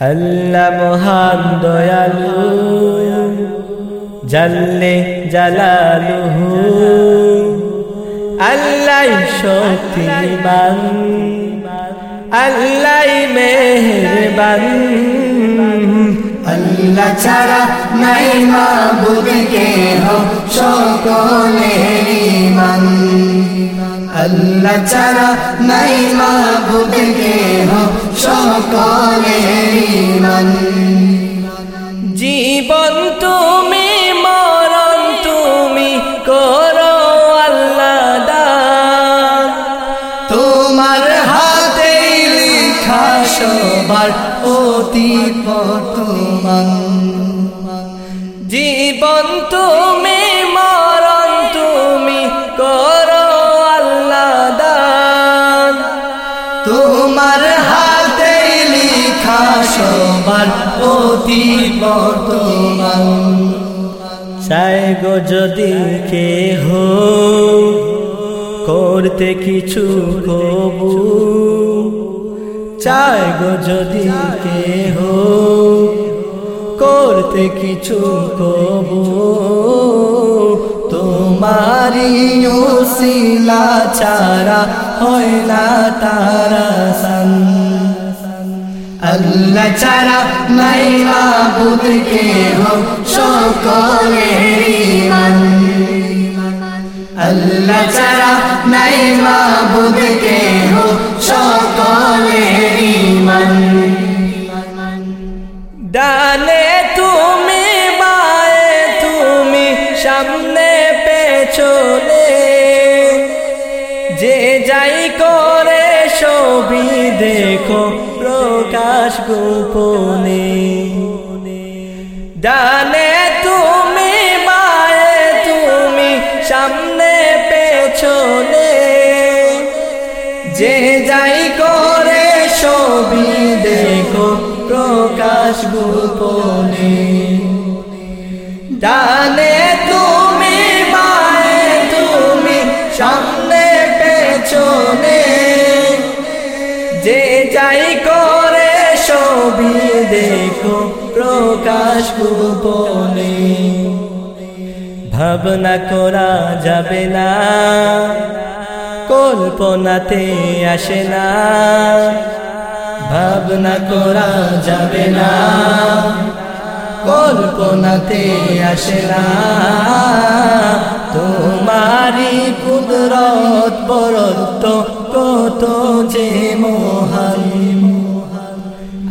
আল্লাহ মহান দয়ালু, জাল্লে জালালুহু। আল্লাহ শক্তিমান আল্লাহ মেহেরবান। আল্লাহ ছাড়া নাই মাবুদ কে হো সকলের ইমান আল্লাহ ছাড়া নাই মাবুদ কে হো সকলের ইমান। জীবন তুমি মরণ তুমি করো আল্লাহ দান। তোমার হাতে লিখা সবার অতি বর্তমান। জীবন তুমি মরণ তুমি করো আল্লাহ দান। তোমার সবার অতি বর্তমান। চাই গো যদি কে হো করতে কিছু কবু। চাই গো যদি কে হো করতে কিছু কবু। তোমারি ছাড়া হয় না তারা আল্লাহ ছাড়া নাই মাবুদ কে হো সকলের ইমান আল্লাহ ছাড়া নাই মাবুদ হো সকলের ইমান ডানে তুমি, বায়ে তুমি, সামনে পেছনে। যে যাই করে ছবি দেখো গোপনে। ডানে তুমি, বায়ে তুমি, সামনে পেছনে। যে যাই করে ছবি দেখো, প্রকাশ গোপনে। ডানে তুমি, বায়ে তুমি, সামনে পেছনে। যে যাই করে ছবি দেখো, প্রকাশ গোপনে। ভাবনা করা যাবে না, কল্পনাতে আসে না। ভাবনা করা যাবে না, কল্পনাতে আসে না।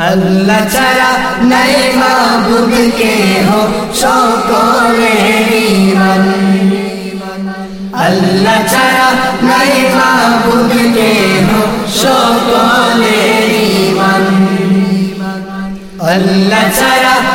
আল্লাহ ছাড়া নাই মাবুদ কে হো সকলের ইমান আল্লাহ ছাড়া নাই মাবুদ কে হো সকলের ইমান আল্লাহ ছাড়া নাই মাবুদ